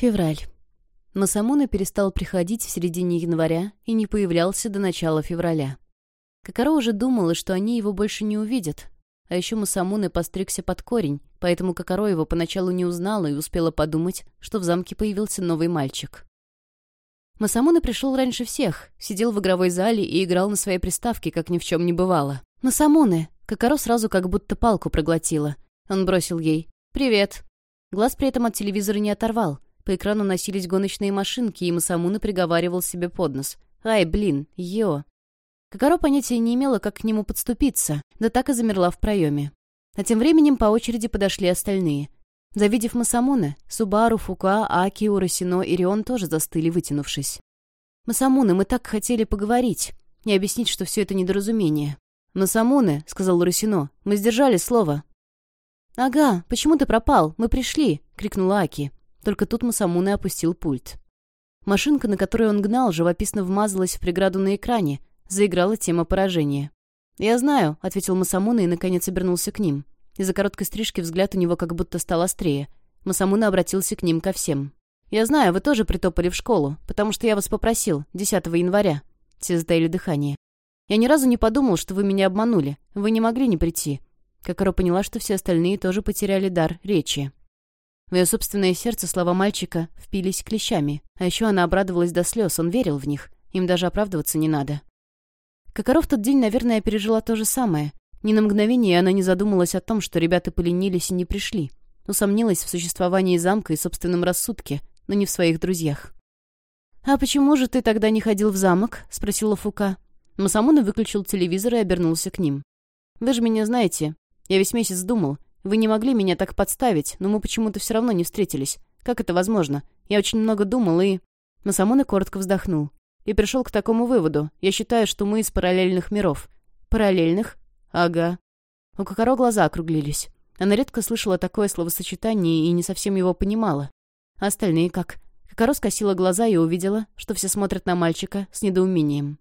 Февраль. Масамуна перестал приходить в середине января и не появлялся до начала февраля. Кокоро уже думала, что они его больше не увидят. А еще Масамуны постригся под корень, поэтому Кокоро его поначалу не узнала и успела подумать, что в замке появился новый мальчик. Масамуна пришел раньше всех, сидел в игровой зале и играл на своей приставке, как ни в чем не бывало. «Масамуны!» Кокоро сразу как будто палку проглотила. Он бросил ей «Привет». Глаз при этом от телевизора не оторвал — по экрану носились гоночные машинки, и Масамуна приговаривал себе под нос. «Ай, блин, йо!» Кокоро понятия не имела, как к нему подступиться, да так и замерла в проеме. А тем временем по очереди подошли остальные. Завидев Масамуна, Субару, Фука, Аки, Урасино и Рион тоже застыли, вытянувшись. «Масамуна, мы так хотели поговорить и объяснить, что все это недоразумение». «Масамуне», — сказал Урасино, — «мы сдержали слово». «Ага, почему ты пропал? Мы пришли!» — крикнула Аки. Только тут Масамуне опустил пульт. Машинка, на которой он гнал, живописно вмазалась в преграду на экране. Заиграла тема поражения. «Я знаю», — ответил Масамуна и, наконец, обернулся к ним. Из-за короткой стрижки взгляд у него как будто стал острее. Масамуна обратился к ним ко всем. «Я знаю, вы тоже притопали в школу, потому что я вас попросил, 10 января». Все затаили дыхание. «Я ни разу не подумал, что вы меня обманули. Вы не могли не прийти». Какаро поняла, что все остальные тоже потеряли дар речи. В ее собственное сердце слова мальчика впились клещами, а еще она обрадовалась до слез, он верил в них, им даже оправдываться не надо. Кокоров тот день, наверное, пережила то же самое. Ни на мгновение она не задумалась о том, что ребята поленились и не пришли. Усомнилась в существовании замка и собственном рассудке, но не в своих друзьях. «А почему же ты тогда не ходил в замок?» — спросила Фука. Масамуна выключил телевизор и обернулся к ним. «Вы же меня знаете. Я весь месяц думал, вы не могли меня так подставить, но мы почему-то все равно не встретились. Как это возможно? Я очень много думал и...» Масамуна коротко вздохнул. «И пришел к такому выводу. Я считаю, что мы из параллельных миров». «Параллельных?» «Ага». У Кокоро глаза округлились. Она редко слышала такое словосочетание и не совсем его понимала. А остальные как? Кокоро скосила глаза и увидела, что все смотрят на мальчика с недоумением.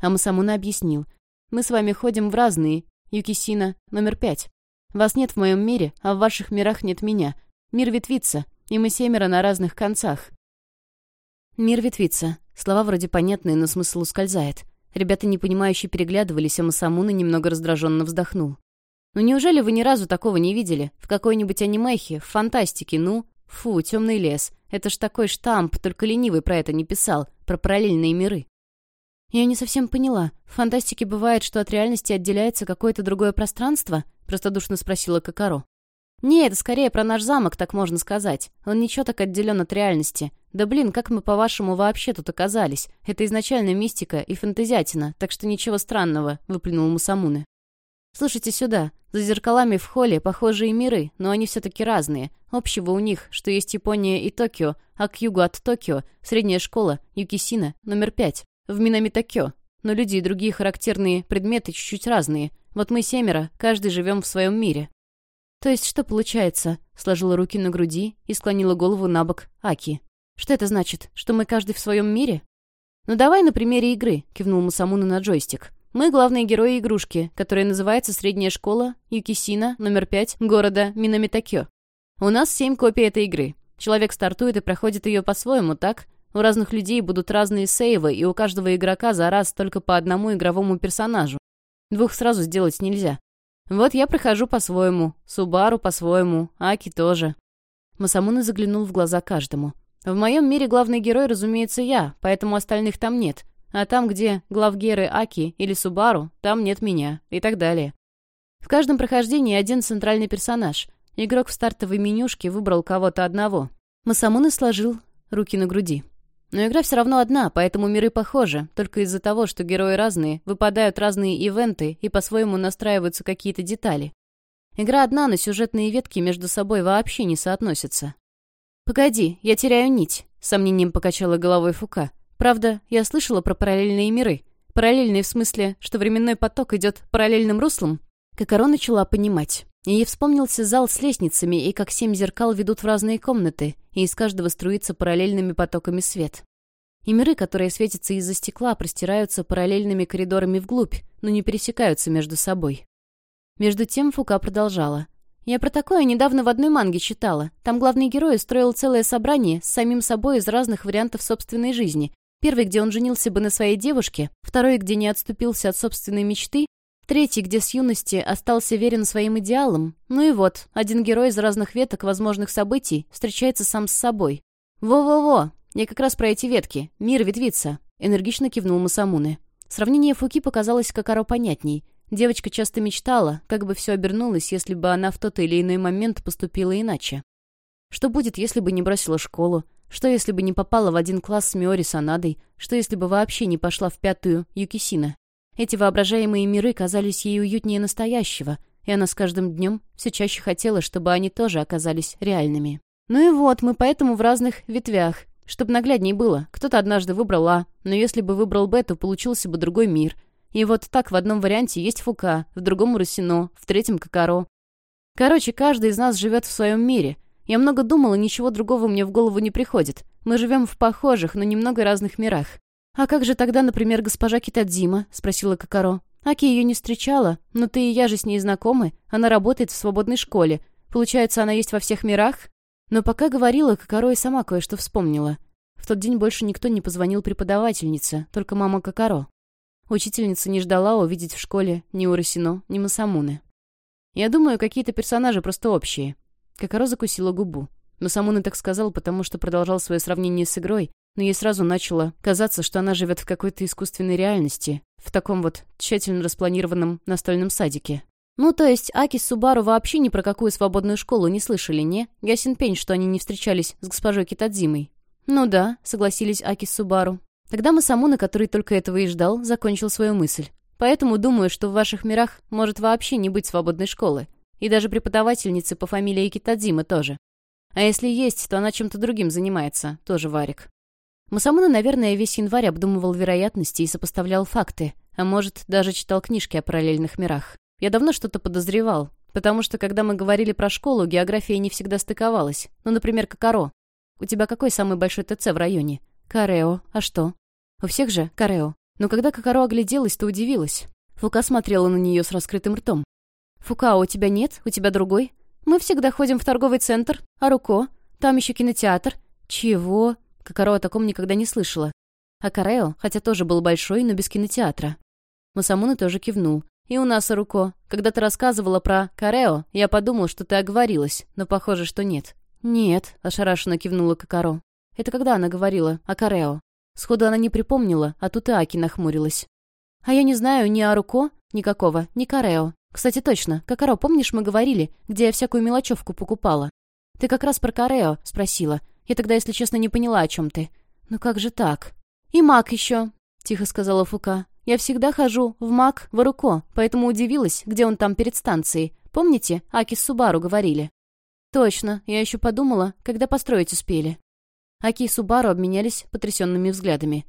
А Масамуна объяснил. «Мы с вами ходим в разные. Юкисина, номер пять. Вас нет в моем мире, а в ваших мирах нет меня. Мир ветвится, и мы семеро на разных концах». «Мир ветвится». Слова вроде понятные, но смысл ускользает. Ребята, непонимающе переглядывались, а Масамуна немного раздраженно вздохнул. «Ну неужели вы ни разу такого не видели? В какой-нибудь анимехе, в фантастике, ну? Фу, темный лес. Это ж такой штамп, только ленивый про это не писал, про параллельные миры». «Я не совсем поняла. В фантастике бывает, что от реальности отделяется какое-то другое пространство?» — простодушно спросила Кокаро. «Не, это скорее про наш замок, так можно сказать. Он ничего так отделен от реальности. Да блин, как мы, по-вашему, вообще тут оказались? Это изначально мистика и фантазиатина, так что ничего странного», — выплюнул Мусамуны. «Слушайте сюда. За зеркалами в холле похожие миры, но они все-таки разные. Общего у них, что есть Япония и Токио, а к югу от Токио — средняя школа, Юкисина, номер пять в Минамитакё, но люди и другие характерные предметы чуть-чуть разные. Вот мы семеро, каждый живем в своем мире». «То есть что получается?» — сложила руки на груди и склонила голову на бок Аки. «Что это значит? Что мы каждый в своем мире?» «Ну давай на примере игры», — кивнул Масамуна на джойстик. «Мы главные герои игрушки, которая называется «Средняя школа» Юкисина, номер пять, города Минамитакё. У нас семь копий этой игры. Человек стартует и проходит ее по-своему, так? У разных людей будут разные сейвы, и у каждого игрока за раз только по одному игровому персонажу. Двух сразу сделать нельзя. Вот я прохожу по-своему, Субару по-своему, Аки тоже. Масамуна заглянул в глаза каждому. В моем мире главный герой, разумеется, я, поэтому остальных там нет. А там, где главгеры Аки или Субару, там нет меня, и так далее. В каждом прохождении один центральный персонаж. Игрок в стартовой менюшке выбрал кого-то одного. Масамуна сложил руки на груди. Но игра все равно одна, поэтому миры похожи. Только из-за того, что герои разные, выпадают разные ивенты и по-своему настраиваются какие-то детали. Игра одна, но сюжетные ветки между собой вообще не соотносятся. «Погоди, я теряю нить», — сомнением покачала головой Фука. «Правда, я слышала про параллельные миры. Параллельные в смысле, что временной поток идет параллельным руслом?» Кокоро начала понимать. Ей вспомнился зал с лестницами и как семь зеркал ведут в разные комнаты, и из каждого струится параллельными потоками свет. И миры, которые светятся из-за стекла, простираются параллельными коридорами вглубь, но не пересекаются между собой. Между тем Фука продолжала. Я про такое недавно в одной манге читала. Там главный герой устроил целое собрание с самим собой из разных вариантов собственной жизни. Первый, где он женился бы на своей девушке, второй, где не отступился от собственной мечты, третий, где с юности остался верен своим идеалам. Ну и вот, один герой из разных веток возможных событий встречается сам с собой. «Во-во-во! Я как раз про эти ветки. Мир ветвится!» — энергично кивнул Масамуне. Сравнение Фуки показалось Какаро понятней. Девочка часто мечтала, как бы все обернулось, если бы она в тот или иной момент поступила иначе. Что будет, если бы не бросила школу? Что, если бы не попала в один класс с Миори Санадой? Что, если бы вообще не пошла в пятую Юкисина? Эти воображаемые миры казались ей уютнее настоящего, и она с каждым днем все чаще хотела, чтобы они тоже оказались реальными. Ну и вот, мы поэтому в разных ветвях. Чтобы наглядней было, кто-то однажды выбрал А, но если бы выбрал Б, то получился бы другой мир — и вот так в одном варианте есть Фука, в другом Русино, в третьем Кокаро. Короче, каждый из нас живет в своем мире. Я много думала, ничего другого мне в голову не приходит. Мы живем в похожих, но немного разных мирах. «А как же тогда, например, госпожа Китадзима?» — спросила Кокаро. «Аки ее не встречала, но ты и я же с ней знакомы. Она работает в свободной школе. Получается, она есть во всех мирах?» Но пока говорила, Кокаро и сама кое-что вспомнила. В тот день больше никто не позвонил преподавательнице, только мама Кокаро. Учительница не ждала увидеть в школе ни Урасино, ни Масамуны. Я думаю, какие-то персонажи просто общие. Какаро закусила губу. Масамуны так сказал, потому что продолжал свое сравнение с игрой, но ей сразу начало казаться, что она живет в какой-то искусственной реальности, в таком вот тщательно распланированном настольном садике. Ну, то есть Аки с Субару вообще ни про какую свободную школу не слышали, не? Ясен пень, что они не встречались с госпожой Китадзимой. Ну да, согласились Аки с Субару. Тогда Масамуна, который только этого и ждал, закончил свою мысль. Поэтому думаю, что в ваших мирах может вообще не быть свободной школы. И даже преподавательницы по фамилии Китадзима тоже. А если есть, то она чем-то другим занимается, тоже Варик. Масамуна, наверное, весь январь обдумывал вероятности и сопоставлял факты, а может, даже читал книжки о параллельных мирах. Я давно что-то подозревал, потому что, когда мы говорили про школу, география не всегда стыковалась. Ну, например, Кокаро. У тебя какой самый большой ТЦ в районе? Карео. А что? У всех же Карео. Но когда Кокаро огляделась, то удивилась. Фука смотрела на нее с раскрытым ртом. «Фука, у тебя нет? У тебя другой? Мы всегда ходим в торговый центр. А Руко? Там еще кинотеатр. Чего?» Кокаро о таком никогда не слышала. А Карео, хотя тоже был большой, но без кинотеатра. Масамуна тоже кивнул. «И у нас, Руко. Когда ты рассказывала про Карео, я подумал, что ты оговорилась, но похоже, что нет». «Нет», — ошарашенно кивнула Кокаро. «Это когда она говорила о Карео?» Сходу она не припомнила, а тут и Аки нахмурилась. «А я не знаю ни Аруко, никакого, ни Карео. Кстати, точно, Какаро, помнишь, мы говорили, где я всякую мелочевку покупала? Ты как раз про Карео спросила. Я тогда, если честно, не поняла, о чем ты. Ну как же так? И Мак еще, тихо сказала Фука. Я всегда хожу в Мак в Аруко, поэтому удивилась, где он там перед станцией. Помните, Аки с Субару говорили? Точно, я еще подумала, когда построить успели. Аки и Субару обменялись потрясенными взглядами.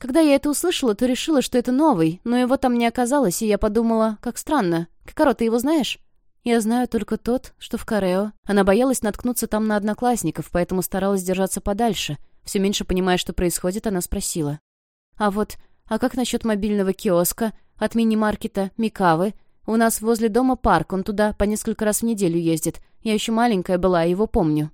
Когда я это услышала, то решила, что это новый, но его там не оказалось, и я подумала, как странно. Какаро, ты его знаешь? Я знаю только тот, что в Карео. Она боялась наткнуться там на одноклассников, поэтому старалась держаться подальше. Все меньше понимая, что происходит, она спросила. «А вот, а как насчет мобильного киоска, от мини-маркета Микавы? У нас возле дома парк, он туда по несколько раз в неделю ездит. Я еще маленькая была, его помню».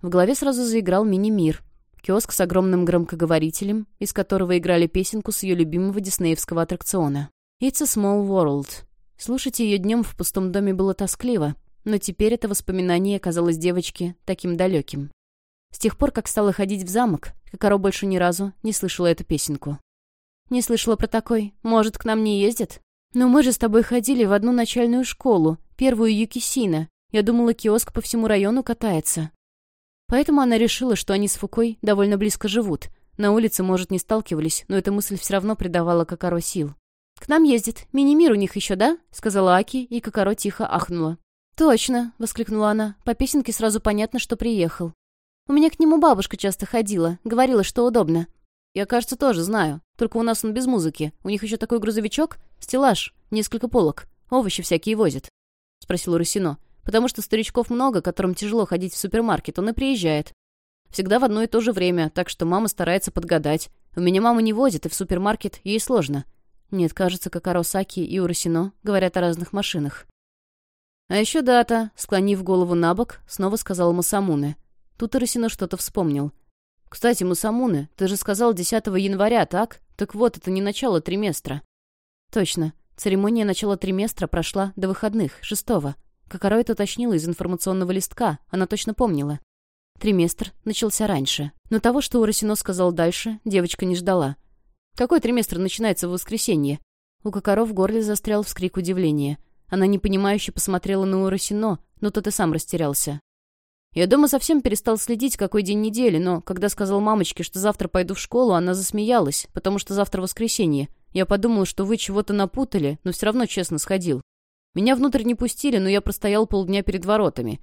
В голове сразу заиграл мини-мир. Киоск с огромным громкоговорителем, из которого играли песенку с ее любимого диснеевского аттракциона. «It's a small world». Слушать ее днем в пустом доме было тоскливо, но теперь это воспоминание казалось девочке таким далеким. С тех пор, как стала ходить в замок, Кокоро больше ни разу не слышала эту песенку. «Не слышала про такой. Может, к нам не ездит? Но мы же с тобой ходили в одну начальную школу, первую Юкисина. Я думала, киоск по всему району катается. Поэтому она решила, что они с Фукой довольно близко живут. На улице, может, не сталкивались, но эта мысль все равно придавала Кокоро сил. «К нам ездит. Мини-мир у них еще, да?» — сказала Аки, и Кокоро тихо ахнула. «Точно!» — воскликнула она. По песенке сразу понятно, что приехал. «У меня к нему бабушка часто ходила. Говорила, что удобно». «Я, кажется, тоже знаю. Только у нас он без музыки. У них еще такой грузовичок, стеллаж, несколько полок. Овощи всякие возят», — спросил Русино потому что старичков много, которым тяжело ходить в супермаркет, он и приезжает. Всегда в одно и то же время, так что мама старается подгадать. У меня мама не возит, и в супермаркет ей сложно. Нет, кажется, как Аросаки и Урасино говорят о разных машинах. «А еще дата», — склонив голову на бок, снова сказал Масамуне. Тут Иросино что-то вспомнил. «Кстати, Масамуне, ты же сказал 10 января, так? Так вот, это не начало триместра». «Точно. Церемония начала триместра прошла до выходных, шестого. Кокоро это уточнила из информационного листка, она точно помнила. Триместр начался раньше. Но того, что Уросино сказал дальше, девочка не ждала. «Какой триместр начинается в воскресенье?» У Кокоро в горле застрял вскрик удивления. Она непонимающе посмотрела на Уросино, но тот и сам растерялся. Я дома совсем перестал следить, какой день недели, но когда сказал мамочке, что завтра пойду в школу, она засмеялась, потому что завтра воскресенье. Я подумал, что вы чего-то напутали, но все равно честно сходил. Меня внутрь не пустили, но я простоял полдня перед воротами.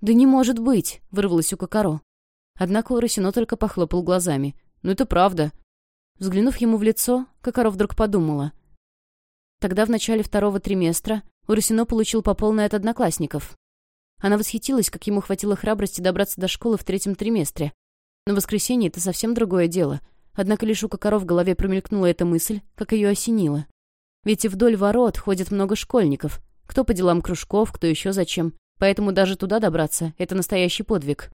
«Да не может быть!» — вырвалось у Кокоро. Однако Уросино только похлопал глазами. «Ну это правда». Взглянув ему в лицо, Кокоро вдруг подумала. Тогда в начале второго триместра Уросино получил по полной от одноклассников. Она восхитилась, как ему хватило храбрости добраться до школы в третьем триместре. Но воскресенье — это совсем другое дело. Однако лишь у Кокоро в голове промелькнула эта мысль, как ее осенило. Ведь и вдоль ворот ходит много школьников. Кто по делам кружков, кто еще зачем. Поэтому даже туда добраться — это настоящий подвиг.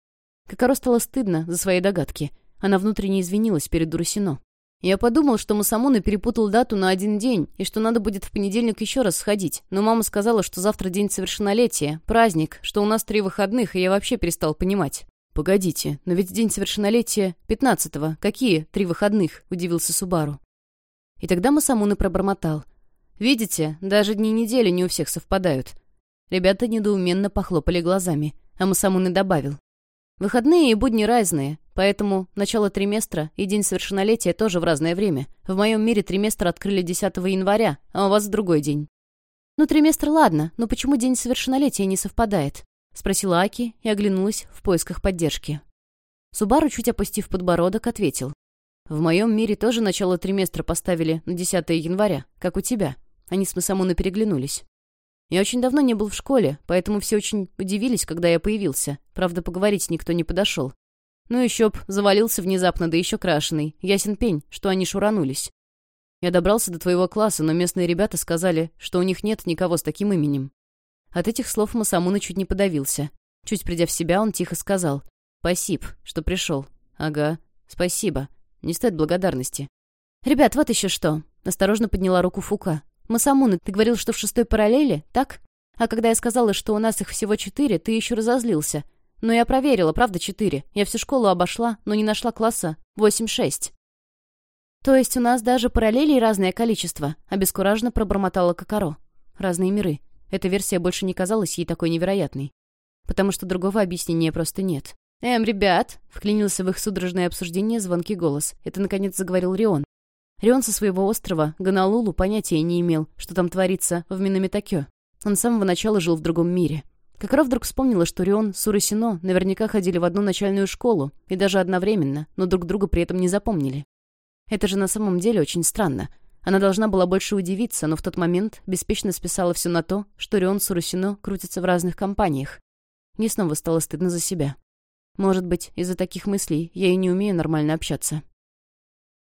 Кокоро стало стыдно за свои догадки. Она внутренне извинилась перед Дурусино. Я подумал, что Масамуна перепутал дату на один день, и что надо будет в понедельник еще раз сходить. Но мама сказала, что завтра день совершеннолетия, праздник, что у нас три выходных, и я вообще перестал понимать. «Погодите, но ведь день совершеннолетия пятнадцатого. Какие три выходных?» — удивился Субару. И тогда Масамуна пробормотал. «Видите, даже дни недели не у всех совпадают». Ребята недоуменно похлопали глазами, а Масамуна добавил. Выходные и будни разные, поэтому начало триместра и день совершеннолетия тоже в разное время. В моем мире триместр открыли 10 января, а у вас другой день. «Ну, триместр ладно, но почему день совершеннолетия не совпадает?» — спросила Аки и оглянулась в поисках поддержки. Субару, чуть опустив подбородок, ответил. «В моем мире тоже начало триместра поставили на 10 января, как у тебя». Они с Масамуной переглянулись. Я очень давно не был в школе, поэтому все очень удивились, когда я появился. Правда, поговорить никто не подошел. Ну еще б, завалился внезапно, да еще крашеный. Ясен пень, что они шуранулись. Я добрался до твоего класса, но местные ребята сказали, что у них нет никого с таким именем. От этих слов Масамуна чуть не подавился. Чуть придя в себя, он тихо сказал. «Спасибо, что пришел». «Ага, спасибо. Не стоит благодарности». «Ребят, вот еще что». Осторожно подняла руку Фука. «Масамуна, ты говорил, что в шестой параллели, так? А когда я сказала, что у нас их всего четыре, ты еще разозлился. Но я проверила, правда, четыре. Я всю школу обошла, но не нашла класса восемь-шесть». «То есть у нас даже параллелей разное количество?» — обескураженно пробормотала Кокоро. «Разные миры. Эта версия больше не казалась ей такой невероятной. Потому что другого объяснения просто нет. «Эм, ребят!» — вклинился в их судорожное обсуждение звонкий голос. Это, наконец, заговорил Рион. Рион со своего острова, Гонолулу, понятия не имел, что там творится в Минамитакё. Он с самого начала жил в другом мире. Какара вдруг вспомнила, что Рион с Урасино наверняка ходили в одну начальную школу, и даже одновременно, но друг друга при этом не запомнили. Это же на самом деле очень странно. Она должна была больше удивиться, но в тот момент беспечно списала все на то, что Рион с Урасино крутятся в разных компаниях. Мне снова стало стыдно за себя. Может быть, из-за таких мыслей я и не умею нормально общаться.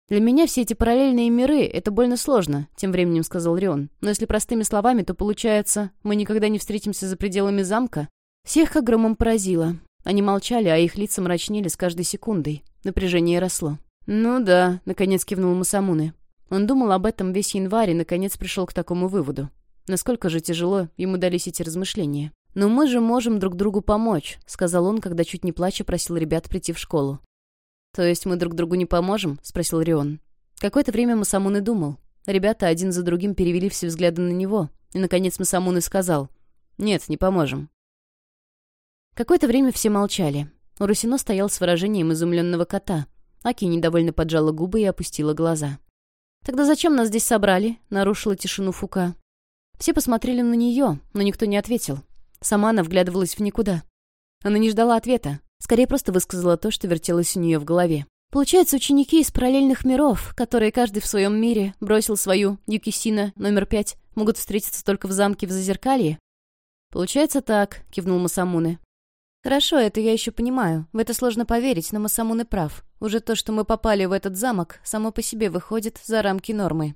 «Для меня все эти параллельные миры — это больно сложно», — тем временем сказал Рион. «Но если простыми словами, то получается, мы никогда не встретимся за пределами замка?» Всех как громом поразило. Они молчали, а их лица мрачнели с каждой секундой. Напряжение росло. «Ну да», — наконец кивнул Масамуны. Он думал об этом весь январь и, наконец, пришел к такому выводу. Насколько же тяжело ему дались эти размышления. «Но мы же можем друг другу помочь», — сказал он, когда чуть не плача просил ребят прийти в школу. «То есть мы друг другу не поможем?» — спросил Рион. Какое-то время Масамун и думал. Ребята один за другим перевели все взгляды на него. И, наконец, Масамун и сказал. «Нет, не поможем». Какое-то время все молчали. Урусино стоял с выражением изумленного кота. Аки недовольно поджала губы и опустила глаза. «Тогда зачем нас здесь собрали?» — нарушила тишину Фука. Все посмотрели на нее, но никто не ответил. Сама она вглядывалась в никуда. Она не ждала ответа. Скорее, просто высказала то, что вертелось у нее в голове. Получается, ученики из параллельных миров, которые каждый в своем мире бросил свою Юкисина номер пять, могут встретиться только в замке в Зазеркалье? Получается так, кивнул Масамуне. Хорошо, это я еще понимаю. В это сложно поверить, но Масамуне прав. Уже то, что мы попали в этот замок, само по себе выходит за рамки нормы.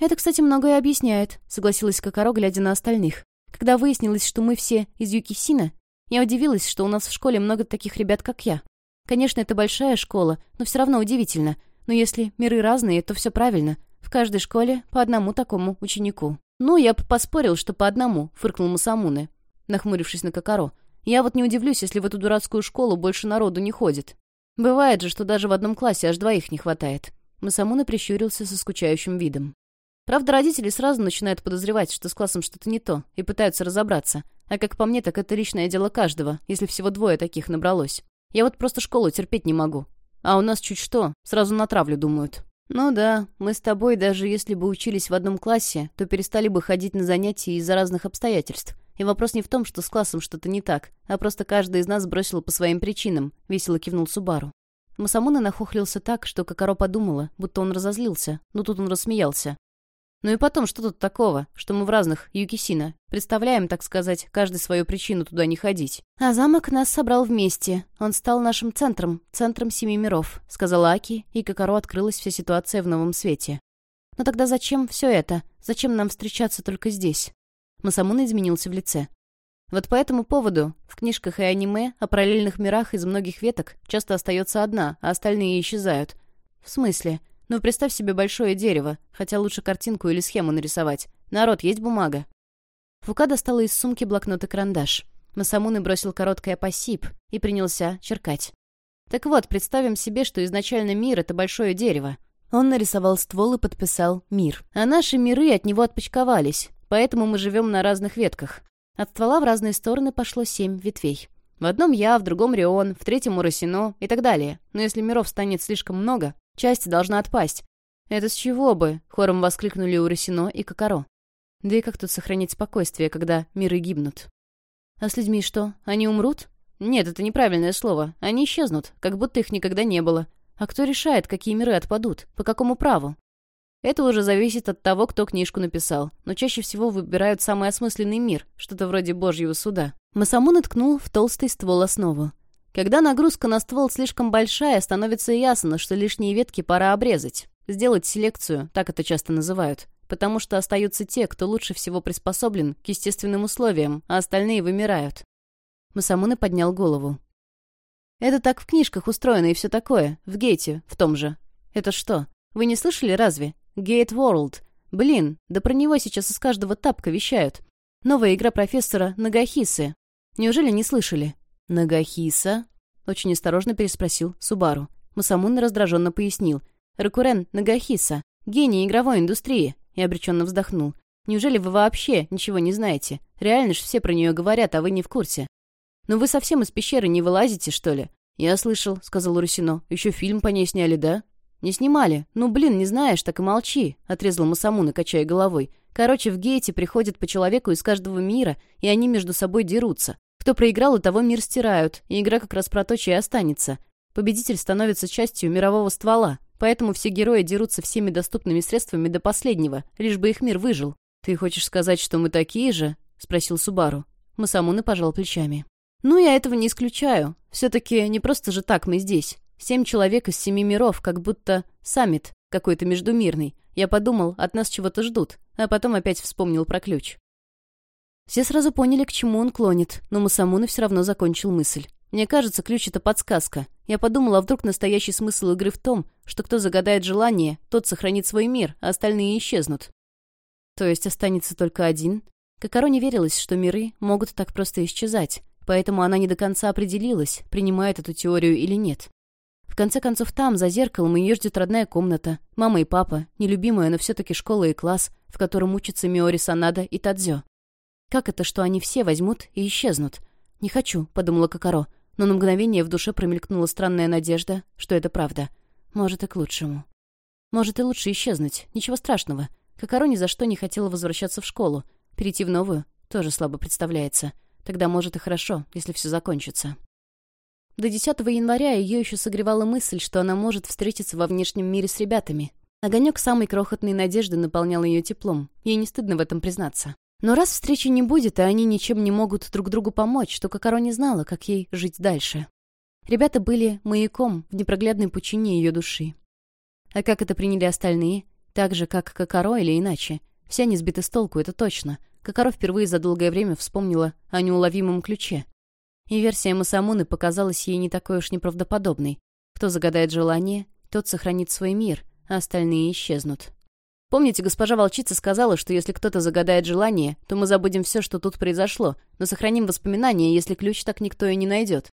Это, кстати, многое объясняет, согласилась Кокоро, глядя на остальных. Когда выяснилось, что мы все из Юкисина, я удивилась, что у нас в школе много таких ребят, как я. Конечно, это большая школа, но все равно удивительно. Но если миры разные, то все правильно. В каждой школе по одному такому ученику. «Ну, я бы поспорил, что по одному», — фыркнул Масамуне, нахмурившись на Кокоро. «Я вот не удивлюсь, если в эту дурацкую школу больше народу не ходит. Бывает же, что даже в одном классе аж двоих не хватает». Масамуне прищурился со скучающим видом. Правда, родители сразу начинают подозревать, что с классом что-то не то, и пытаются разобраться. А как по мне, так это личное дело каждого, если всего двое таких набралось. Я вот просто школу терпеть не могу. А у нас чуть что, сразу на травлю думают. Ну да, мы с тобой, даже если бы учились в одном классе, то перестали бы ходить на занятия из-за разных обстоятельств. И вопрос не в том, что с классом что-то не так, а просто каждый из нас бросил по своим причинам, весело кивнул Субару. Масамуна нахохлился так, что Кокоро подумала, будто он разозлился, но тут он рассмеялся. Ну и потом, что тут такого, что мы в разных Юкисина? Представляем, так сказать, каждый свою причину туда не ходить. А замок нас собрал вместе. Он стал нашим центром, центром семи миров, сказала Аки, и Кокоро открылась вся ситуация в новом свете. Но тогда зачем все это? Зачем нам встречаться только здесь? Масамуна изменился в лице. Вот по этому поводу в книжках и аниме о параллельных мирах из многих веток часто остается одна, а остальные исчезают. В смысле? Ну, представь себе большое дерево, хотя лучше картинку или схему нарисовать. Народ, есть бумага?» Фука достала из сумки блокнот и карандаш. Масамуны бросил короткое «пассип» и принялся черкать. «Так вот, представим себе, что изначально мир — это большое дерево. Он нарисовал ствол и подписал «Мир». А наши миры от него отпочковались, поэтому мы живем на разных ветках. От ствола в разные стороны пошло семь ветвей. В одном я, в другом Рион, в третьем Урасино и так далее. Но если миров станет слишком много, Часть должна отпасть. Это с чего бы? Хором воскликнули Урасино и Кокоро. Да и как тут сохранить спокойствие, когда миры гибнут? А с людьми что? Они умрут? Нет, это неправильное слово. Они исчезнут, как будто их никогда не было. А кто решает, какие миры отпадут? По какому праву? Это уже зависит от того, кто книжку написал. Но чаще всего выбирают самый осмысленный мир, что-то вроде Божьего суда. Масаму наткнул в толстый ствол основу. Когда нагрузка на ствол слишком большая, становится ясно, что лишние ветки пора обрезать. Сделать селекцию, так это часто называют. Потому что остаются те, кто лучше всего приспособлен к естественным условиям, а остальные вымирают. Масамуна поднял голову. «Это так в книжках устроено и все такое. В Гейте, в том же. Это что? Вы не слышали разве? Гейт World. Блин, да про него сейчас из каждого тапка вещают. Новая игра профессора Нагахисы. Неужели не слышали? «Нагахиса?» — очень осторожно переспросил Субару. Масамун раздраженно пояснил. «Ракурен Нагахиса, гений игровой индустрии», и обреченно вздохнул. «Неужели вы вообще ничего не знаете? Реально ж все про нее говорят, а вы не в курсе. Но вы совсем из пещеры не вылазите, что ли?» «Я слышал», — сказал Русино. «Еще фильм по ней сняли, да?» «Не снимали. Ну, блин, не знаешь, так и молчи», — отрезал Масамуна, качая головой. «Короче, в гейте приходят по человеку из каждого мира, и они между собой дерутся. Кто проиграл, и того мир стирают, и игра как раз про то, чья останется. Победитель становится частью мирового ствола, поэтому все герои дерутся всеми доступными средствами до последнего, лишь бы их мир выжил. «Ты хочешь сказать, что мы такие же?» — спросил Субару. Масамуны пожал плечами. «Ну, я этого не исключаю. Все-таки не просто же так мы здесь. Семь человек из семи миров, как будто саммит какой-то междумирный. Я подумал, от нас чего-то ждут, а потом опять вспомнил про ключ. Все сразу поняли, к чему он клонит, но Масамуна все равно закончил мысль. Мне кажется, ключ — это подсказка. Я подумала, а вдруг настоящий смысл игры в том, что кто загадает желание, тот сохранит свой мир, а остальные исчезнут. То есть останется только один? Кокоро не верилось, что миры могут так просто исчезать, поэтому она не до конца определилась, принимает эту теорию или нет. В конце концов, там, за зеркалом, ее ждет родная комната, мама и папа, нелюбимая, но все-таки школа и класс, в котором учатся Миори Санада и Тадзё. Как это, что они все возьмут и исчезнут? «Не хочу», — подумала Кокоро, но на мгновение в душе промелькнула странная надежда, что это правда. Может, и к лучшему. Может, и лучше исчезнуть. Ничего страшного. Кокоро ни за что не хотела возвращаться в школу. Перейти в новую тоже слабо представляется. Тогда, может, и хорошо, если все закончится. До 10 января ее еще согревала мысль, что она может встретиться во внешнем мире с ребятами. Огонек самой крохотной надежды наполнял ее теплом. Ей не стыдно в этом признаться. Но раз встречи не будет, и они ничем не могут друг другу помочь, то Кокоро не знала, как ей жить дальше. Ребята были маяком в непроглядной пучине ее души. А как это приняли остальные? Так же, как Кокоро или иначе? Все они сбиты с толку, это точно. Кокоро впервые за долгое время вспомнила о неуловимом ключе. И версия Масамуны показалась ей не такой уж неправдоподобной. Кто загадает желание, тот сохранит свой мир, а остальные исчезнут. Помните, госпожа волчица сказала, что если кто-то загадает желание, то мы забудем все, что тут произошло, но сохраним воспоминания, если ключ так никто и не найдет.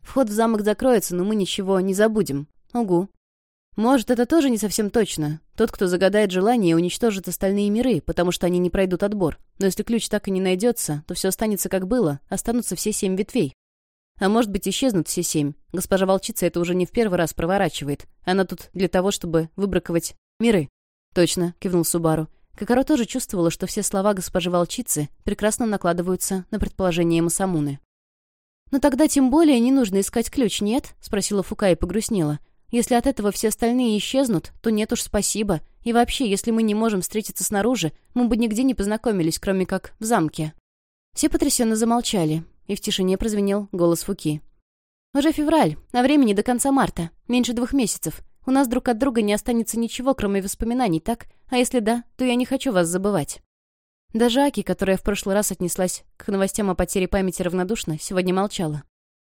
Вход в замок закроется, но мы ничего не забудем. Угу. Может, это тоже не совсем точно. Тот, кто загадает желание, уничтожит остальные миры, потому что они не пройдут отбор. Но если ключ так и не найдется, то все останется как было, останутся все семь ветвей. А может быть, исчезнут все семь. Госпожа волчица это уже не в первый раз проворачивает. Она тут для того, чтобы выбраковать миры. Точно, кивнул Субару. Какаро тоже чувствовала, что все слова госпожи волчицы прекрасно накладываются на предположение Масамуны. «Но тогда тем более не нужно искать ключ, нет?» — спросила Фука и погрустнела. Если от этого все остальные исчезнут, то нет уж спасибо. И вообще, если мы не можем встретиться снаружи, мы бы нигде не познакомились, кроме как в замке». Все потрясенно замолчали, и в тишине прозвенел голос Фуки. «Уже февраль, а времени до конца марта. Меньше двух месяцев. У нас друг от друга не останется ничего, кроме воспоминаний, так? А если да, то я не хочу вас забывать». Даже Аки, которая в прошлый раз отнеслась к новостям о потере памяти равнодушно, сегодня молчала.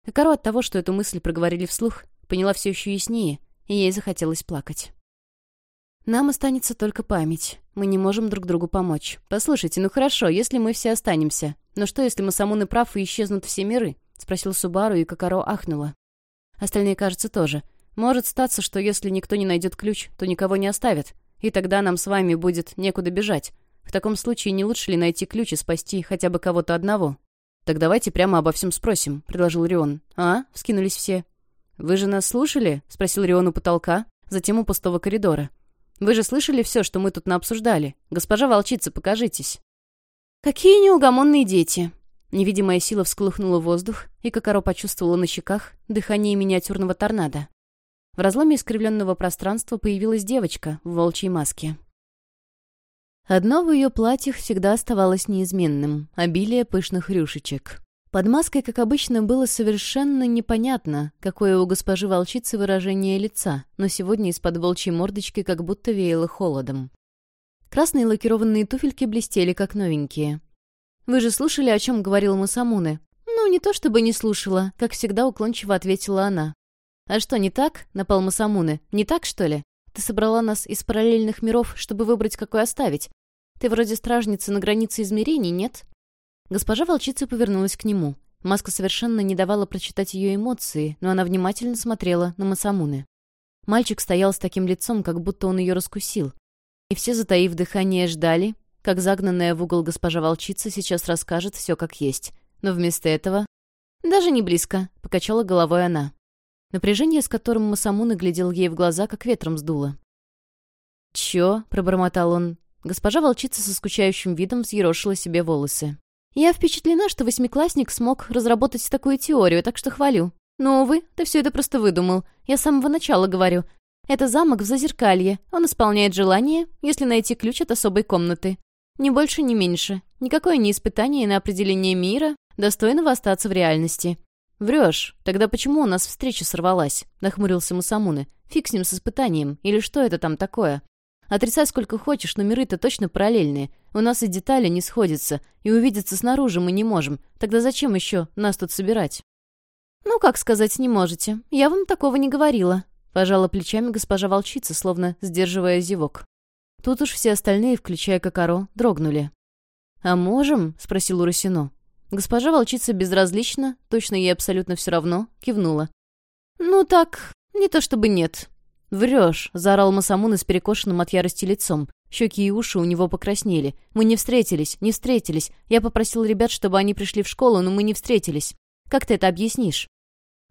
Какаро от того, что эту мысль проговорили вслух, поняла все еще яснее, и ей захотелось плакать. «Нам останется только память. Мы не можем друг другу помочь. Послушайте, ну хорошо, если мы все останемся. Но что, если мы Масамуны прав и исчезнут все миры?» — спросил Субару, и Кокаро ахнула. Остальные, кажется, тоже. Может статься, что если никто не найдет ключ, то никого не оставят. И тогда нам с вами будет некуда бежать. В таком случае не лучше ли найти ключ и спасти хотя бы кого-то одного?» «Так давайте прямо обо всем спросим», — предложил Рион. «А?» — вскинулись все. «Вы же нас слушали?» — спросил Рион у потолка, затем у пустого коридора. «Вы же слышали все, что мы тут наобсуждали? Госпожа волчица, покажитесь». «Какие неугомонные дети!» Невидимая сила всколыхнула воздух, и Кокоро почувствовала на щеках дыхание миниатюрного торнадо. В разломе искривленного пространства появилась девочка в волчьей маске. Одно в ее платьях всегда оставалось неизменным — обилие пышных рюшечек. Под маской, как обычно, было совершенно непонятно, какое у госпожи волчицы выражение лица, но сегодня из-под волчьей мордочки как будто веяло холодом. Красные лакированные туфельки блестели, как новенькие. «Вы же слушали, о чем говорила Масамуне?» «Ну, не то чтобы не слушала», — как всегда уклончиво ответила она. «А что, не так?» — напал Масамуне. «Не так, что ли? Ты собрала нас из параллельных миров, чтобы выбрать, какой оставить. Ты вроде стражницы на границе измерений, нет?» Госпожа волчица повернулась к нему. Маска совершенно не давала прочитать ее эмоции, но она внимательно смотрела на Масамуны. Мальчик стоял с таким лицом, как будто он ее раскусил. И все, затаив дыхание, ждали, как загнанная в угол госпожа волчица сейчас расскажет все как есть. Но вместо этого... «Даже не близко», — покачала головой она. Напряжение, с которым Масамуна глядел ей в глаза, как ветром сдуло. «Чё?» — пробормотал он. Госпожа волчица со скучающим видом взъерошила себе волосы. Я впечатлена, что восьмиклассник смог разработать такую теорию, так что хвалю. Но, увы, ты все это просто выдумал. Я с самого начала говорю. Это замок в Зазеркалье. Он исполняет желание, если найти ключ от особой комнаты. Ни больше, ни меньше. Никакое не испытание на определение мира, достойного остаться в реальности. «Врешь. Тогда почему у нас встреча сорвалась?» — нахмурился Мусамуны. «Фиг с ним с испытанием. Или что это там такое?» Отрицай сколько хочешь, но миры-то точно параллельные. У нас и детали не сходятся, и увидеться снаружи мы не можем. Тогда зачем еще нас тут собирать?» «Ну, как сказать, не можете. Я вам такого не говорила», — пожала плечами госпожа волчица, словно сдерживая зевок. Тут уж все остальные, включая Кокаро, дрогнули. «А можем?» — спросил Урасино. Госпожа волчица безразлично, точно ей абсолютно все равно, кивнула. «Ну так, не то чтобы нет. «Врешь!» — заорал Масамуна с перекошенным от ярости лицом. Щеки и уши у него покраснели. «Мы не встретились, не встретились. Я попросил ребят, чтобы они пришли в школу, но мы не встретились. Как ты это объяснишь?»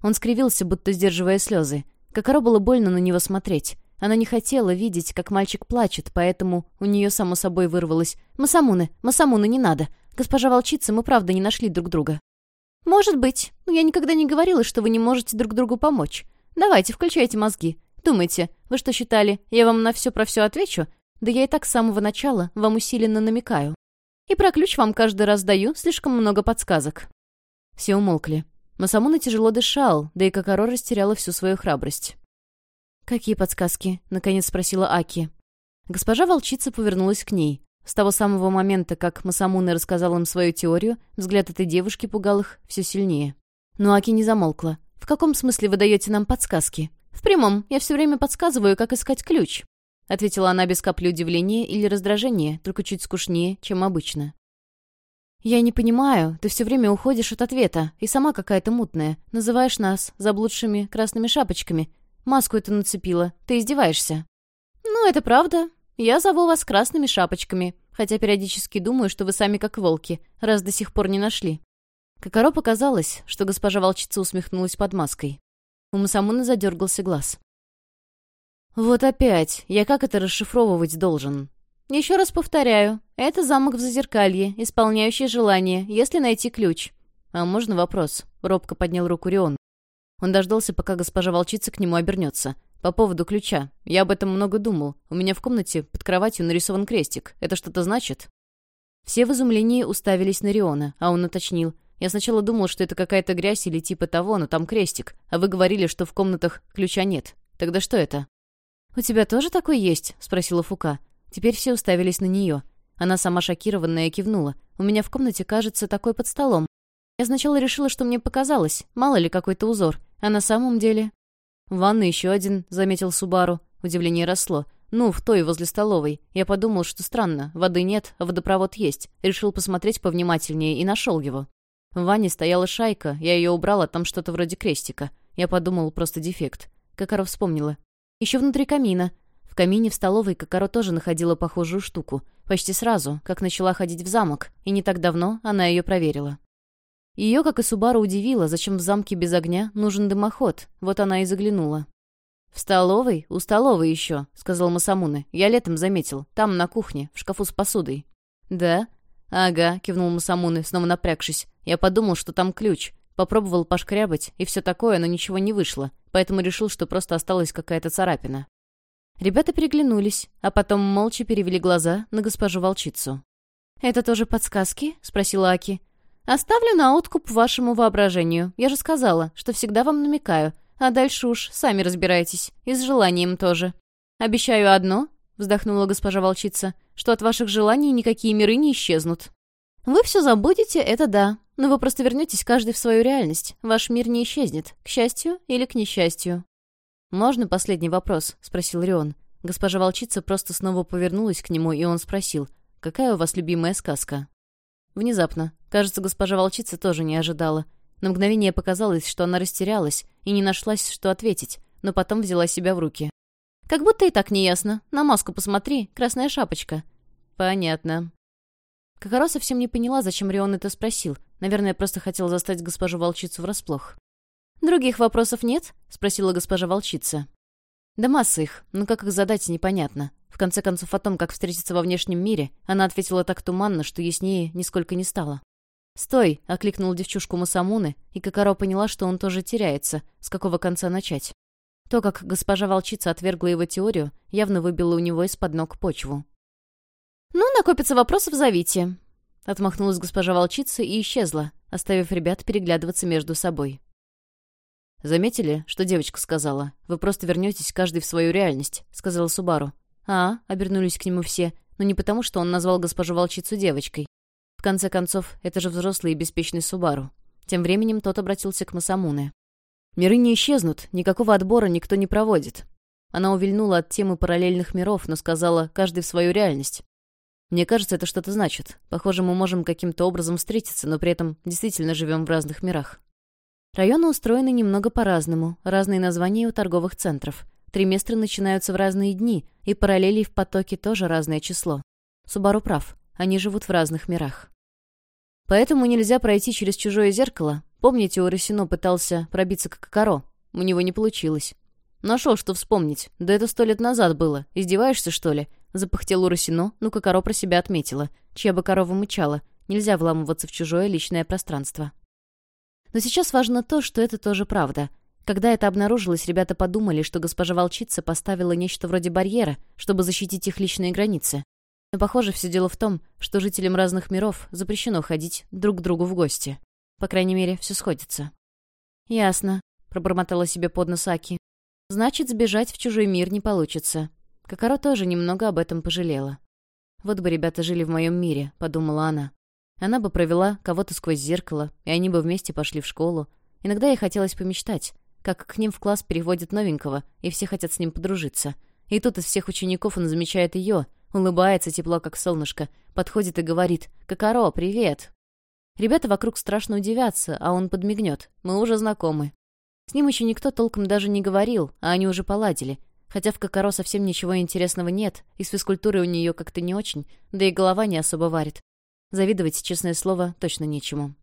Он скривился, будто сдерживая слезы. Кокоро было больно на него смотреть. Она не хотела видеть, как мальчик плачет, поэтому у нее само собой вырвалось. «Масамуны, Масамуны, не надо. Госпожа волчица, мы правда не нашли друг друга». «Может быть, но я никогда не говорила, что вы не можете друг другу помочь. Давайте, включайте мозги. Думаете, вы что считали, я вам на все про все отвечу? Да я и так с самого начала вам усиленно намекаю. И про ключ вам каждый раз даю слишком много подсказок». Все умолкли. Масамуна тяжело дышал, да и Кокоро растеряла всю свою храбрость. «Какие подсказки?» — наконец спросила Аки. Госпожа волчица повернулась к ней. С того самого момента, как Масамуна рассказал им свою теорию, взгляд этой девушки пугал их все сильнее. Но Аки не замолкла. «В каком смысле вы даете нам подсказки?» «В прямом. Я все время подсказываю, как искать ключ», — ответила она без капли удивления или раздражения, только чуть скучнее, чем обычно. «Я не понимаю. Ты все время уходишь от ответа, и сама какая-то мутная. Называешь нас заблудшими красными шапочками. Маску эту нацепила. Ты издеваешься». «Ну, это правда. Я зову вас красными шапочками, хотя периодически думаю, что вы сами как волки, раз до сих пор не нашли». Кокоро показалось, что госпожа волчица усмехнулась под маской. У Масамуны задергался глаз. «Вот опять. Я как это расшифровывать должен?» «Еще раз повторяю. Это замок в Зазеркалье, исполняющий желание, если найти ключ». «А можно вопрос?» — робко поднял руку Рион. Он дождался, пока госпожа волчица к нему обернется. «По поводу ключа. Я об этом много думал. У меня в комнате под кроватью нарисован крестик. Это что-то значит?» Все в изумлении уставились на Риона, а он уточнил. «Я сначала думал, что это какая-то грязь или типа того, но там крестик. А вы говорили, что в комнатах ключа нет. Тогда что это?» «У тебя тоже такой есть?» — спросила Фука. Теперь все уставились на нее. Она сама шокированная кивнула. «У меня в комнате, кажется, такой под столом. Я сначала решила, что мне показалось. Мало ли какой-то узор. А на самом деле...» «В ванной еще один», — заметил Субару. Удивление росло. «Ну, в той, возле столовой. Я подумал, что странно. Воды нет, а водопровод есть. Решил посмотреть повнимательнее и нашел его. В ванне стояла шайка. Я ее убрала, там что-то вроде крестика. Я подумал, просто дефект. Кокаров вспомнила. Еще внутри камина. В камине в столовой Кокаро тоже находила похожую штуку. Почти сразу, как начала ходить в замок, и не так давно она ее проверила. Ее, как и Субару, удивило, зачем в замке без огня нужен дымоход. Вот она и заглянула. «В столовой? У столовой еще», — сказал Масамуне. «Я летом заметил. Там, на кухне, в шкафу с посудой». «Да?» «Ага», — кивнул Масамуне, снова напрягшись. «Я подумал, что там ключ. Попробовал пошкрябать, и все такое, но ничего не вышло. Поэтому решил, что просто осталась какая-то царапина». Ребята переглянулись, а потом молча перевели глаза на госпожу волчицу. «Это тоже подсказки?» — спросила Аки. «Оставлю на откуп вашему воображению. Я же сказала, что всегда вам намекаю. А дальше уж сами разбирайтесь. И с желанием тоже. Обещаю одно, — вздохнула госпожа волчица, — что от ваших желаний никакие миры не исчезнут. Вы все забудете, это да. Но вы просто вернетесь каждый в свою реальность. Ваш мир не исчезнет, к счастью или к несчастью. «Можно последний вопрос?» — спросил Рион. Госпожа волчица просто снова повернулась к нему, и он спросил, «Какая у вас любимая сказка?» Внезапно. Кажется, госпожа волчица тоже не ожидала. На мгновение показалось, что она растерялась и не нашлась, что ответить, но потом взяла себя в руки. «Как будто и так неясно. На маску посмотри, красная шапочка». «Понятно». Кокоро совсем не поняла, зачем Рион это спросил. Наверное, просто хотел застать госпожу волчицу врасплох. «Других вопросов нет?» — спросила госпожа волчица. «Да масса их, но как их задать, непонятно. В конце концов, о том, как встретиться во внешнем мире, она ответила так туманно, что яснее нисколько не стало. «Стой!» — окликнул девчушку Масамуны, и Кокоро поняла, что он тоже теряется, с какого конца начать. То, как госпожа волчица отвергла его теорию, явно выбило у него из-под ног почву. «Ну, накопится вопросов, зовите!» Отмахнулась госпожа волчица и исчезла, оставив ребят переглядываться между собой. «Заметили, что девочка сказала? Вы просто вернетесь каждый в свою реальность», — сказала Субару. «А», — обернулись к нему все, но не потому, что он назвал госпожу волчицу девочкой. Конце концов, это же взрослый и беспечный Субару. Тем временем тот обратился к Масамуне. «Миры не исчезнут, никакого отбора никто не проводит». Она увильнула от темы параллельных миров, но сказала «каждый в свою реальность». «Мне кажется, это что-то значит. Похоже, мы можем каким-то образом встретиться, но при этом действительно живем в разных мирах». Районы устроены немного по-разному, разные названия у торговых центров. Триместры начинаются в разные дни, и параллелей в потоке тоже разное число. Субару прав, они живут в разных мирах. Поэтому нельзя пройти через чужое зеркало. Помните, у Росино пытался пробиться к Кокоро? У него не получилось. Нашел, что вспомнить. Да это сто лет назад было. Издеваешься, что ли? Запахтел у Росино, но Кокоро про себя отметила. Чья бы корова мычала. Нельзя вламываться в чужое личное пространство. Но сейчас важно то, что это тоже правда. Когда это обнаружилось, ребята подумали, что госпожа волчица поставила нечто вроде барьера, чтобы защитить их личные границы. Но, похоже, все дело в том, что жителям разных миров запрещено ходить друг к другу в гости. По крайней мере, все сходится. «Ясно», — пробормотала себе под нос Аки. «Значит, сбежать в чужой мир не получится». Кокоро тоже немного об этом пожалела. Вот бы ребята жили в моем мире», — подумала она. Она бы провела кого-то сквозь зеркало, и они бы вместе пошли в школу. Иногда ей хотелось помечтать, как к ним в класс переводят новенького, и все хотят с ним подружиться. И тут из всех учеников он замечает ее, улыбается тепло, как солнышко, подходит и говорит «Кокоро, привет!». Ребята вокруг страшно удивятся, а он подмигнет. Мы уже знакомы. С ним еще никто толком даже не говорил, а они уже поладили. Хотя в Кокоро совсем ничего интересного нет, и с физкультурой у нее как-то не очень, да и голова не особо варит. Завидовать, честное слово, точно нечему.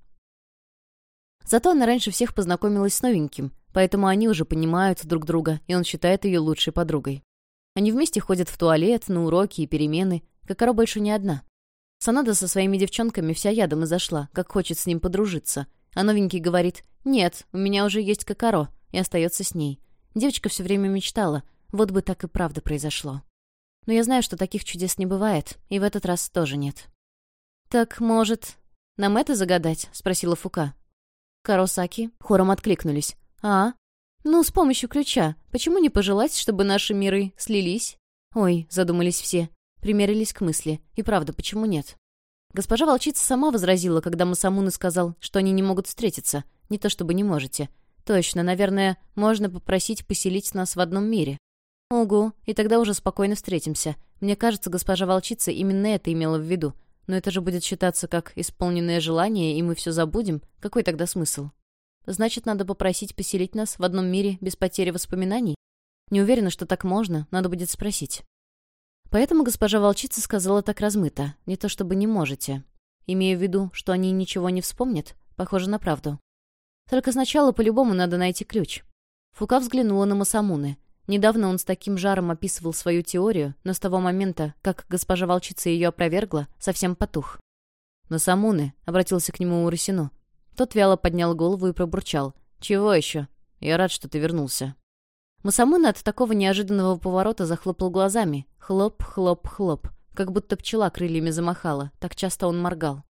Зато она раньше всех познакомилась с новеньким, поэтому они уже понимают друг друга, и он считает ее лучшей подругой. Они вместе ходят в туалет, на уроки и перемены. Кокоро больше не одна. Санада со своими девчонками вся ядом и зашла, как хочет с ним подружиться. А новенький говорит «Нет, у меня уже есть Кокоро», и остается с ней. Девочка все время мечтала, вот бы так и правда произошло. Но я знаю, что таких чудес не бывает, и в этот раз тоже нет. «Так, может, нам это загадать?» — спросила Фука. Каросаки хором откликнулись. «А? Ну, с помощью ключа. Почему не пожелать, чтобы наши миры слились?» «Ой», — задумались все. Примерились к мысли. И правда, почему нет? Госпожа волчица сама возразила, когда Масамуны сказал, что они не могут встретиться. Не то чтобы не можете. Точно, наверное, можно попросить поселить нас в одном мире. Ого, и тогда уже спокойно встретимся. Мне кажется, госпожа волчица именно это имела в виду. Но это же будет считаться как исполненное желание, и мы все забудем. Какой тогда смысл? Значит, надо попросить поселить нас в одном мире без потери воспоминаний? Не уверена, что так можно, надо будет спросить. Поэтому госпожа волчица сказала так размыто, не то чтобы не можете. Имея в виду, что они ничего не вспомнят, похоже на правду. Только сначала по-любому надо найти ключ. Фука взглянула на Масамуны. Недавно он с таким жаром описывал свою теорию, но с того момента, как госпожа волчица ее опровергла, совсем потух. «Масамуны», — обратился к нему Урасину, тот вяло поднял голову и пробурчал. «Чего еще? Я рад, что ты вернулся». Масамуна от такого неожиданного поворота захлопал глазами. Хлоп, хлоп, хлоп. Как будто пчела крыльями замахала. Так часто он моргал.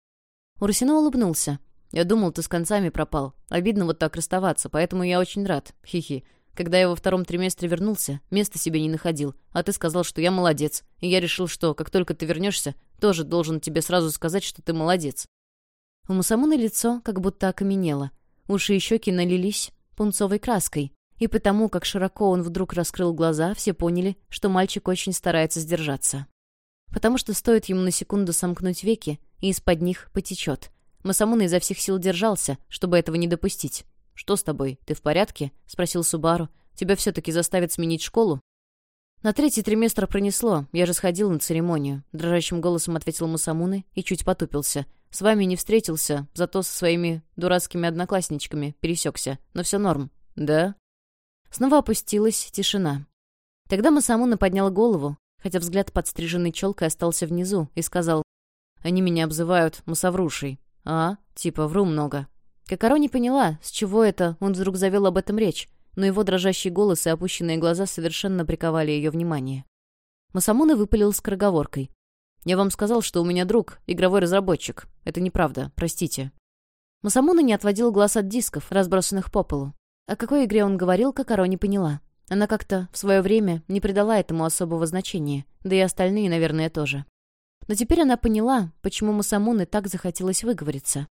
Урасино улыбнулся. «Я думал, ты с концами пропал. Обидно вот так расставаться, поэтому я очень рад. Хи-хи. Когда я во втором триместре вернулся, места себе не находил, а ты сказал, что я молодец. И я решил, что, как только ты вернешься, тоже должен тебе сразу сказать, что ты молодец. У Мусамуны лицо как будто окаменело. Уши и щеки налились пунцовой краской. И потому, как широко он вдруг раскрыл глаза, все поняли, что мальчик очень старается сдержаться. Потому что стоит ему на секунду сомкнуть веки, и из-под них потечет. Масамуна изо всех сил держался, чтобы этого не допустить. «Что с тобой? Ты в порядке?» — спросил Субару. «Тебя все-таки заставят сменить школу?» «На третий триместр пронесло. Я же сходил на церемонию», — дрожащим голосом ответил Мусамуны и чуть потупился. С вами не встретился, зато со своими дурацкими одноклассничками пересекся. Но все норм. Да?» Снова опустилась тишина. Тогда Масамуна поднял голову, хотя взгляд подстриженной челкой остался внизу, и сказал, «Они меня обзывают Масаврушей. А, типа, вру много». Кокоро не поняла, с чего это он вдруг завел об этом речь, но его дрожащий голос и опущенные глаза совершенно приковали ее внимание. Масамуна выпалил скороговоркой. Я вам сказал, что у меня друг, игровой разработчик. Это неправда, простите». Масамуна не отводил глаз от дисков, разбросанных по полу. О какой игре он говорил, Кокаро не поняла. Она как-то в свое время не придала этому особого значения, да и остальные, наверное, тоже. Но теперь она поняла, почему Масамуне так захотелось выговориться.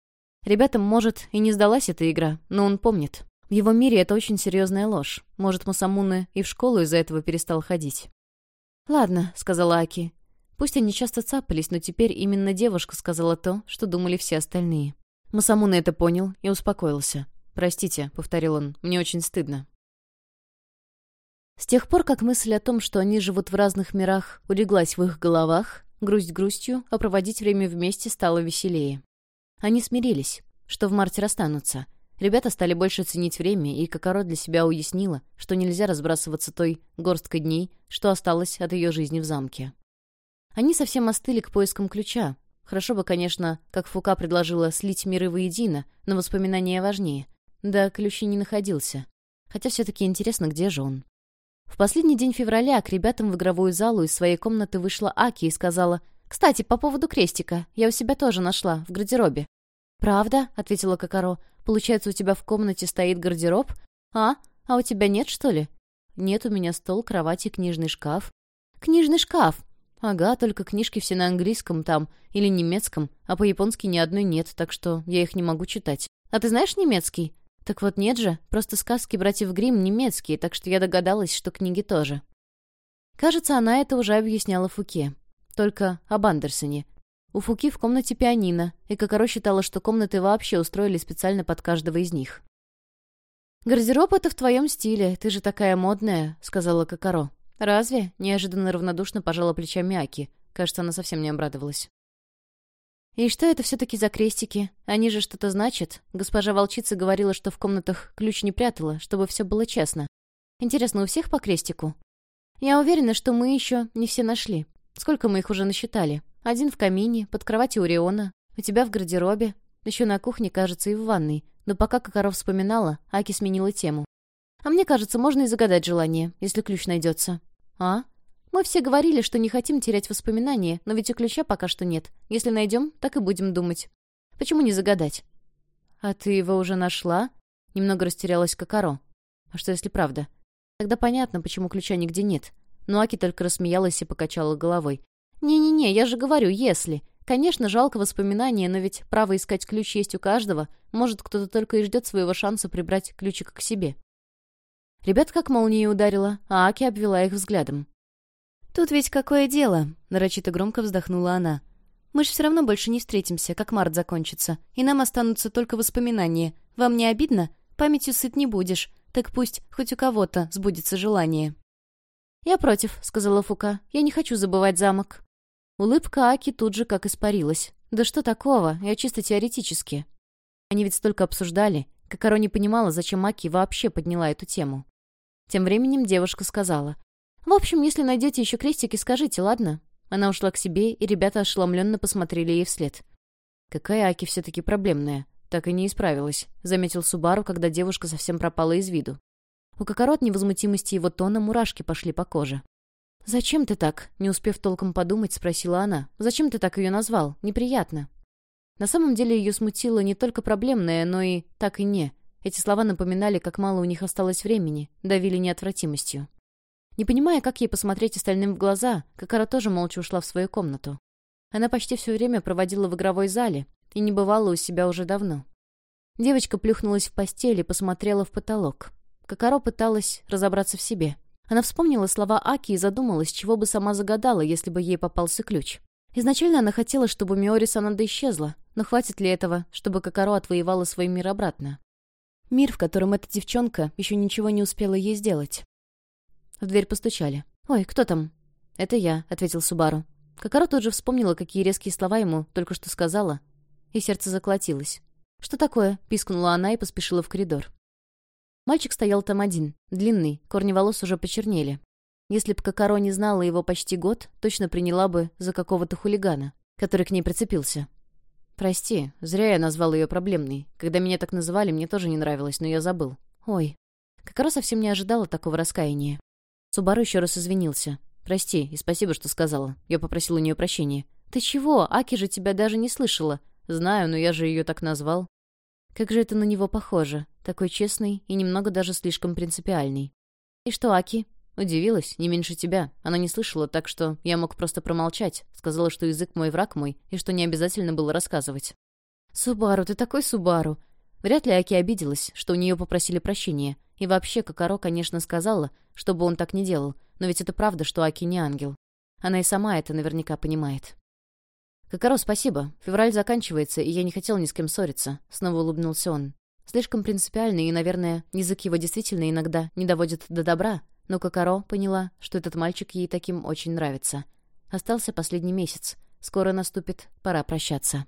Ребятам, может, и не сдалась эта игра, но он помнит. В его мире это очень серьезная ложь. Может, Масамуне и в школу из-за этого перестал ходить. «Ладно», — сказала Аки, Пусть они часто цапались, но теперь именно девушка сказала то, что думали все остальные. Масамуна это понял и успокоился. «Простите», — повторил он, — «мне очень стыдно». С тех пор, как мысль о том, что они живут в разных мирах, улеглась в их головах, грусть грустью, а проводить время вместе стало веселее. Они смирились, что в марте расстанутся. Ребята стали больше ценить время, и Кокоро для себя уяснила, что нельзя разбрасываться той горсткой дней, что осталось от ее жизни в замке. Они совсем остыли к поискам ключа. Хорошо бы, конечно, как Фука предложила, слить миры воедино, но воспоминания важнее. Да, ключ и не находился. Хотя все-таки интересно, где же он. В последний день февраля к ребятам в игровую залу из своей комнаты вышла Аки и сказала, «Кстати, по поводу крестика. Я у себя тоже нашла, в гардеробе». «Правда?» — ответила Кокаро. «Получается, у тебя в комнате стоит гардероб? А? А у тебя нет, что ли?» «Нет, у меня стол, кровать и книжный шкаф». «Книжный шкаф! «Ага, только книжки все на английском там или немецком, а по-японски ни одной нет, так что я их не могу читать. А ты знаешь немецкий?» «Так вот нет же, просто сказки братьев Гримм немецкие, так что я догадалась, что книги тоже». Кажется, она это уже объясняла Фуке. Только об Андерсоне. У Фуки в комнате пианино, и Кокоро считала, что комнаты вообще устроили специально под каждого из них. «Гардероб — это в твоем стиле, ты же такая модная», — сказала Кокоро. «Разве?» — неожиданно равнодушно пожала плечами Аки. Кажется, она совсем не обрадовалась. «И что это все-таки за крестики? Они же что-то значат? Госпожа волчица говорила, что в комнатах ключ не прятала, чтобы все было честно. Интересно, у всех по крестику?» «Я уверена, что мы еще не все нашли. Сколько мы их уже насчитали? Один в камине, под кроватью Уриона, у тебя в гардеробе, еще на кухне, кажется, и в ванной. Но пока Кокоров вспоминала, Аки сменила тему. А мне кажется, можно и загадать желание, если ключ найдется. А? Мы все говорили, что не хотим терять воспоминания, но ведь у ключа пока что нет. Если найдем, так и будем думать. Почему не загадать? А ты его уже нашла? Немного растерялась Кокоро. А что, если правда? Тогда понятно, почему ключа нигде нет. Но Аки только рассмеялась и покачала головой. «Не-не-не, я же говорю, если. Конечно, жалко воспоминания, но ведь право искать ключ есть у каждого. Может, кто-то только и ждет своего шанса прибрать ключик к себе». Ребят как молнией ударила, а Аки обвела их взглядом. «Тут ведь какое дело?» — нарочито громко вздохнула она. «Мы ж все равно больше не встретимся, как март закончится, и нам останутся только воспоминания. Вам не обидно? Памятью сыт не будешь, так пусть хоть у кого-то сбудется желание». «Я против», — сказала Фука. «Я не хочу забывать замок». Улыбка Аки тут же как испарилась. «Да что такого? Я чисто теоретически». Они ведь столько обсуждали. Кокоро не понимала, зачем Аки вообще подняла эту тему. Тем временем девушка сказала. «В общем, если найдете еще крестики, скажите, ладно?» Она ушла к себе, и ребята ошеломленно посмотрели ей вслед. «Какая Аки все-таки проблемная. Так и не исправилась», — заметил Субару, когда девушка совсем пропала из виду. У Кокоро от невозмутимости его тона мурашки пошли по коже. «Зачем ты так?» — не успев толком подумать, спросила она. «Зачем ты так ее назвал? Неприятно». На самом деле ее смутило не только проблемное, но и «так и не». Эти слова напоминали, как мало у них осталось времени, давили неотвратимостью. Не понимая, как ей посмотреть остальным в глаза, Кокоро тоже молча ушла в свою комнату. Она почти все время проводила в игровой зале и не бывала у себя уже давно. Девочка плюхнулась в постель и посмотрела в потолок. Кокоро пыталась разобраться в себе. Она вспомнила слова Аки и задумалась, чего бы сама загадала, если бы ей попался ключ. Изначально она хотела, чтобы Миори Санада исчезла, но хватит ли этого, чтобы Кокоро отвоевала свой мир обратно? Мир, в котором эта девчонка еще ничего не успела ей сделать. В дверь постучали. «Ой, кто там?» «Это я», — ответил Субару. Кокоро тут же вспомнила, какие резкие слова ему только что сказала, и сердце заколотилось. «Что такое?» — пискнула она и поспешила в коридор. Мальчик стоял там один, длинный, корни волос уже почернели. Если б Кокоро не знала его почти год, точно приняла бы за какого-то хулигана, который к ней прицепился. «Прости, зря я назвал ее проблемной. Когда меня так называли, мне тоже не нравилось, но я забыл. Ой». Кокоро совсем не ожидала такого раскаяния. Субару еще раз извинился. «Прости, и спасибо, что сказала. Я попросил у нее прощения». «Ты чего? Аки же тебя даже не слышала». «Знаю, но я же ее так назвал». Как же это на него похоже. Такой честный и немного даже слишком принципиальный. «И что, Аки?» Удивилась, не меньше тебя. Она не слышала, так что я мог просто промолчать. Сказала, что язык мой враг мой, и что не обязательно было рассказывать. «Субару, ты такой Субару!» Вряд ли Аки обиделась, что у нее попросили прощения. И вообще, Кокоро, конечно, сказала, чтобы он так не делал. Но ведь это правда, что Аки не ангел. Она и сама это наверняка понимает. «Кокоро, спасибо. Февраль заканчивается, и я не хотел ни с кем ссориться», — снова улыбнулся он. Слишком принципиальный, и, наверное, язык его действительно иногда не доводит до добра, но Кокоро поняла, что этот мальчик ей таким очень нравится. Остался последний месяц. Скоро наступит, пора прощаться.